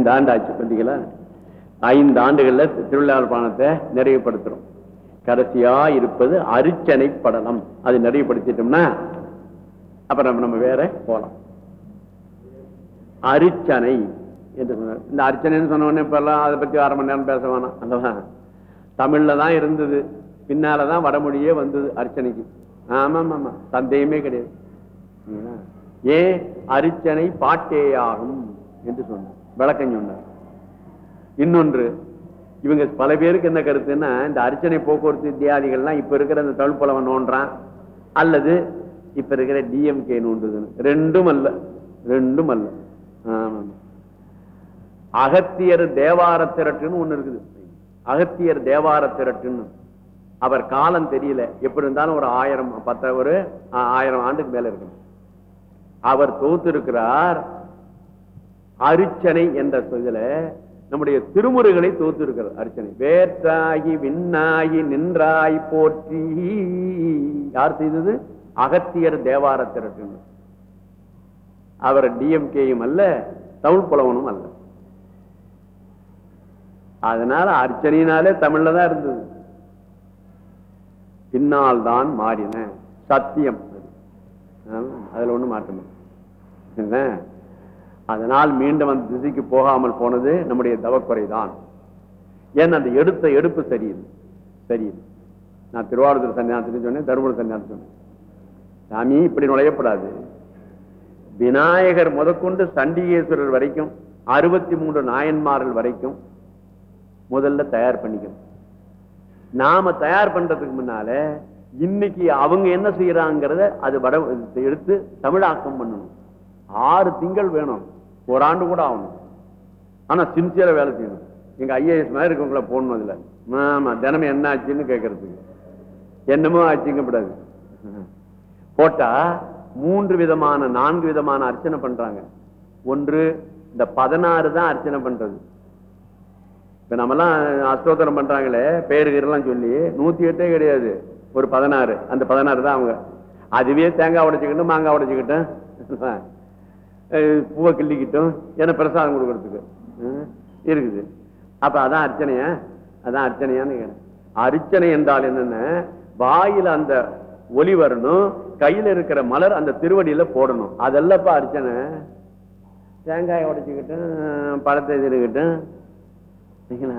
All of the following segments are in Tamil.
ஐந்து ஆண்டு ஆச்சு பார்த்தீங்களா ஐந்து ஆண்டுகள்ல திருவிழாவில் பானத்தை நிறைவுபடுத்துறோம். கடைசியா இருப்பது அரிச்சனை படலம். அது நிறைவுபடுத்திட்டோம்னா அப்புறம் நம்ம- நம்ம வேற போலாம். அரிச்சனை என்று சொன்னார். இந்த அர்ச்சனைன்னு சொன்ன உடனே இப்ப எல்லாம் அதை பத்தி அரை மணி நேரம் பேச வேணாம். அல்லவா? தமிழ்ல தான் இருந்தது. பின்னாலதான் வடமொழியே வந்தது அர்ச்சனைக்கு. ஆமா ஆமா சந்தேகமே கிடையாது. ஏன்? அரிச்சனை பாட்டேயாகும் என்று சொன்னார். விளக்கம் சொன்னார். இன்னொன்று இவங்க பல பேருக்கு என்ன கருத்துன்னா இந்த அர்ச்சனை போக்குவரத்து வித்தியாதிகள்லாம் இப்ப இருக்கிற இந்த தொழில்புலவன் நோன்றான் அல்லது இப்ப இருக்கிற டிஎம்கே நோண்டுதுன்னு ரெண்டும் அல்ல ரெண்டும் அல்ல. அகத்தியர் தேவார திரட்டுன்னு ஒண்ணு இருக்குது. அகத்தியர் தேவார திரட்டுன்னு. அவர் காலம் தெரியல. எப்படி இருந்தாலும் ஒரு ஆயிரம் பத்த ஒரு ஆயிரம் ஆண்டுக்கு மேல இருக்கணும் அவர் தொகுத்து இருக்கிறார் அரிச்சனை என்ற இதுல நம்முடைய திருமுறைகளை தொகுத்திருக்கிறார் அர்ச்சனை. வேற்றாகி விண்ணாகி நின்றாய் போற்றி. யார் செய்தது? அகத்தியர் தேவார திரட்டு அவர் டிஎம்கேயும் அல்ல தமிழ் புலவனும் அல்ல. அதனால அர்ச்சனையினாலே தமிழ்ல தான் இருந்தது. பின்னால் தான் மாறின சத்தியம். அதுல ஒண்ணும் மாற்றம் என்ன? அதனால் மீண்டும் அந்த திசைக்கு போகாமல் போனது நம்முடைய தவக்குறைதான். ஏன்னா அந்த எடுத்த எடுப்பு சரியில்லை? சரியில்லை. நான் திருவாரூர் சன்னியாசத்துக்கு சொன்னேன் தருமபுரி சன்னியாசம் சொன்னேன். சாமி இப்படி நுழையப்படாது. விநாயகர் முதற்கொண்டு சண்டிகேஸ்வரர் வரைக்கும் அறுபத்தி மூன்று நாயன்மார்கள் வரைக்கும் முதல்ல தயார் பண்ணிக்கணும். நாம தயார் பண்றதுக்கு முன்னால இன்னைக்கு அவங்க என்ன செய்யறாங்கிறத அது வட எடுத்து தமிழாக்கம் பண்ணணும். ஆறு திங்கள் வேணும். ஒரு ஆண்டு கூட ஆகணும். ஆனா சின்சியராக வேலை செய்யணும். எங்க ஐஏஎஸ் மாதிரி இருக்கவங்கள போடணும் அதுல. ஆமா தினமும் என்ன ஆச்சுன்னு கேட்கறதுக்கு என்னமோ ஆச்சுங்கப்படாது போட்டா மூன்று விதமான நான்கு விதமான அர்ச்சனை பண்றாங்க. ஒன்று இந்த பதினாறு தான் அர்ச்சனை பண்றது. இப்ப நம்மலாம் அஸ்தோத்திரம் பண்றாங்களே பேரு சொல்லி நூத்தி எட்டே கிடையாது. ஒரு பதினாறு. அந்த பதினாறு தான் அவங்க. அதுவே தேங்காய் உடைச்சிக்கிட்டு மாங்காய் உடைச்சிக்கிட்டேன் பூவை கிள்ளிக்கிட்டும் ஏன்னா பிரசாதம் கொடுக்கறதுக்கு. இருக்குது. அப்ப அதான் அர்ச்சனையா? அதான் அர்ச்சனையான்னு கேட்டேன். அர்ச்சனை என்றால் என்னென்ன? வாயில அந்த ஒலி வரணும் கையில இருக்கிற மலர் அந்த திருவடியில போடணும். அதெல்லப்பா அர்ச்சனை. தேங்காயை உடைச்சுக்கிட்டும் பழத்தை திருக்கிட்டும். சரிங்களா?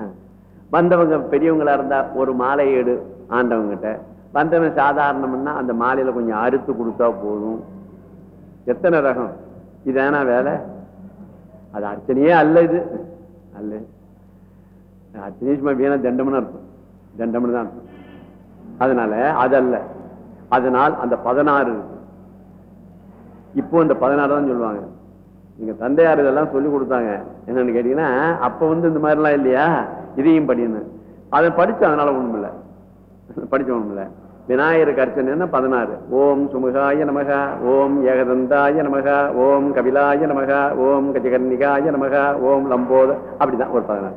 வந்தவங்க பெரியவங்களா இருந்தா ஒரு மாலை ஏடு ஆண்டவங்கிட்ட. வந்தவன் சாதாரணம்னா அந்த மாலையில கொஞ்சம் அறுத்து கொடுத்தா போதும். எத்தனை ரகம்? இதானா வேலை? அது அர்ச்சனையே அல்ல இது. அல்ல. அர்ச்சனையே சும்மா வீணா தண்டம்னு அர்த்தம். தண்டம்னு தான் அர்த்தம். அதனால அதல்ல. அதனால் அந்த பதினாறு இப்போ இந்த பதினாறு தான் சொல்லுவாங்க. நீங்க தந்தையார் இதெல்லாம் சொல்லி கொடுத்தாங்க. என்னன்னு கேட்டீங்கன்னா அப்ப வந்து இந்த மாதிரி எல்லாம் இல்லையா? இதையும் படின்னு. அதை படிச்சு அதனால ஒண்ணும் இல்ல படிச்ச ஒண்ணும் இல்லை விநாயகருக்கு அர்ச்சனை பதினாறு. ஓம் சுமுகாய நமக ஓம் ஏகதந்தாய நமக ஓம் கபிலாய நமக ஓம் கஜகர்ணிகாய நமக ஓம் லம்போத அப்படிதான் ஒரு பதினாறு.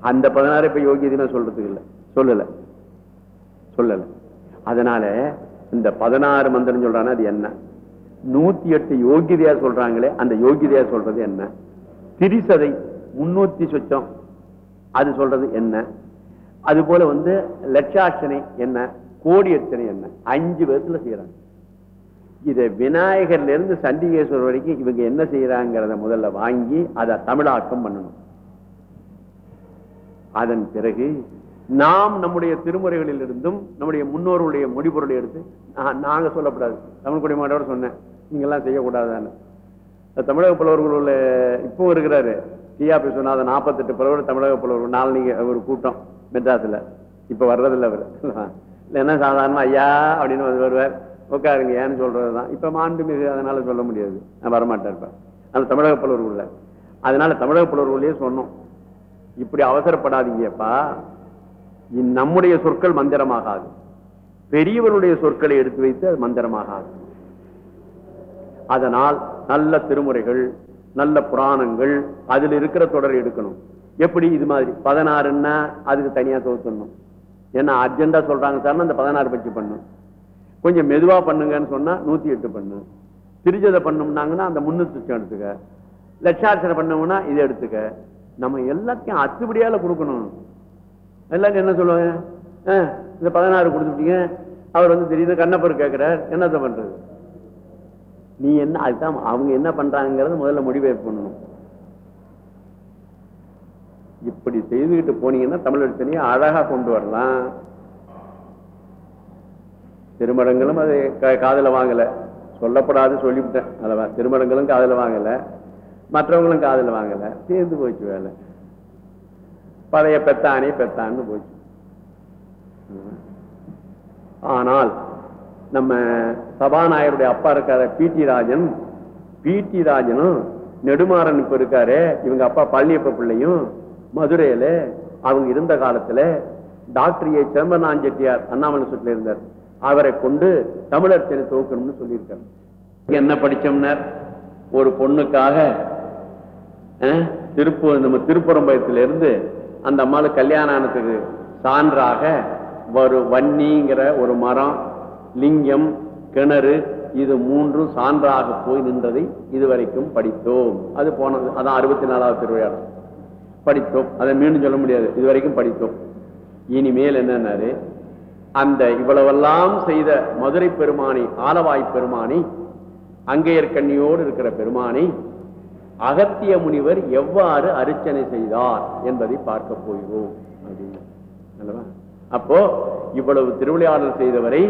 அந்த பதினாறு இப்ப யோகியதுமே சொல்றதுக்கு இல்ல. சொல்லல. சொல்லல. அதனால இந்த பதினாறு மந்திரம் சொல்றாங்கன்னா அது என்ன? நூத்தி எட்டு யோகிதையா சொல்றாங்களே அந்த யோகிதையா சொல்றது என்ன? திரிசதை முன்னூத்தி சொச்சம். அது சொல்றது என்ன? அது போல வந்து லட்சாட்சனை என்ன? கோடி அர்ச்சனை என்ன? அஞ்சு விதத்துல செய்யறாங்க. இத விநாயகர்ல இருந்து சண்டிகேஸ்வரர் வரைக்கும் இவங்க என்ன செய்யறாங்கிறத முதல்ல வாங்கி அதை தமிழாக்கம் பண்ணணும். அதன் பிறகு நாம் நம்முடைய திருமுறைகளில் இருந்தும் நம்முடைய முன்னோர்களுடைய மொழிபொருளை எடுத்து நாங்க சொல்லக்கூடாது. தமிழ் குடிமாட்டோட சொன்னேன். நீங்க எல்லாம் செய்யக்கூடாதான்னு தமிழக புலவர்கள் உள்ள இப்போ இருக்கிறாரு. டிஆபி சொன்னாத நாற்பத்தெட்டு புலவர் தமிழக புலவரு நாள் நீங்க ஒரு கூட்டம் மெட்ராஸ்ல. இப்ப வர்றதில்ல அவர். இல்லைன்னா சாதாரணமா ஐயா அப்படின்னு வந்து வருவார். உட்காருங்க ஏன்னு சொல்றதுதான். இப்ப மாண்புமிகு அதனால சொல்ல முடியாது. நான் வரமாட்டேன் இருப்பேன் அந்த தமிழக புலவர்கள் அதனால தமிழக புலவர்களே சொன்னோம். இப்படி அவசரப்படாதீங்கப்பா. நம்முடைய சொற்கள் மந்திரமாகாது. பெரியவருடைய சொற்களை எடுத்து வைத்து அது மந்திரமாகாது. அதனால் நல்ல திருமுறைகள் நல்ல புராணங்கள் அதுல இருக்கிற தொடர் எடுக்கணும். எப்படி? இது மாதிரி. பதினாறுன்னா அதுக்கு தனியா தொகுத்தணும் ஏன்னா அர்ஜென்டா சொல்றாங்க சார் அந்த பதினாறு பட்சி பண்ணும் கொஞ்சம் மெதுவா பண்ணுங்கன்னு சொன்னா நூத்தி எட்டு பண்ணு. திருஜதை பண்ணோம்னாங்கன்னா அந்த முன்னூத்தி சுச்சம் எடுத்துக்க. லட்சார்ச்சனை பண்ணோம்னா இதை எடுத்துக்க. நம்ம எல்லாத்தையும் அத்துப்படியால கொடுக்கணும். எல்லாரும் என்ன சொல்லுவாங்க? இந்த பதினாறு கொடுத்துட்டீங்க. அவர் வந்து திடீர்னு கண்ணப்பர் கேட்கிறார் என்னத்த பண்றது? நீ என்ன அதுதான் அவங்க என்ன பண்றாங்கிறத முதல்ல முடிவு பண்ணணும் இப்படி செய்துகிட்டு போனீங்கன்னா தமிழ் தனியா அழகா கொண்டு வரலாம். திருமடங்களும் அது கா- காதுல வாங்கல. சொல்லப்படாது சொல்லிவிட்டேன். அதை திருமடங்களும் காதுல வாங்கல. மற்றவங்களும் காதுல வாங்கல. சேர்ந்து போச்சு வேலை. பழைய பெத்தானே பெத்தான்னு போச்சு. ஆனால் நம்ம சபாநாயகருடைய அப்பா இருக்கார பிடி ராஜன். பிடி ராஜனும் நெடுமாறன் இப்ப இருக்காரு. இவங்க அப்பா பழனியப்ப பிள்ளையும் மதுரையில அவங்க இருந்த காலத்துல டாக்டர் ஏ சிதம்பரநாத் செட்டியார் அண்ணாமலை சுற்றில இருந்தார். அவரை கொண்டு தமிழர் தின துவக்கணும்னு சொல்லியிருக்காரு. என்ன படிச்சோம்னார்? ஒரு பொண்ணுக்காக அஹ், திருப்பூர் நம்ம திருப்புறம்பயத்துல இருந்து அந்த அம்மாளுக்கு கல்யாணம் ஆனதுக்கு சான்றாக ஒரு வன்னிங்கிற ஒரு மரம் லிங்கம் கிணறு இது மூன்றும் சான்றாக போய் நின்றதை இதுவரைக்கும் படித்தோம். அது போனது அதான் அறுபத்தி நாலாவது திருவிழா. படித்தோம். அதை மீண்டும் சொல்ல முடியாது. இதுவரைக்கும் படித்தோம். இனிமேல் என்னன்னாரு? அந்த இவ்வளவெல்லாம் செய்த மதுரை பெருமானை ஆலவாய் பெருமானை அங்கேயர் கண்ணியோடு இருக்கிற பெருமானை அகத்திய முனிவர் எவ்வாறு அர்ச்சனை செய்தார் என்பதை பார்க்க போகிறோம். அப்படின்னு அல்லவா? அப்போ இவ்வளவு திருவிளையாடல் செய்தவரை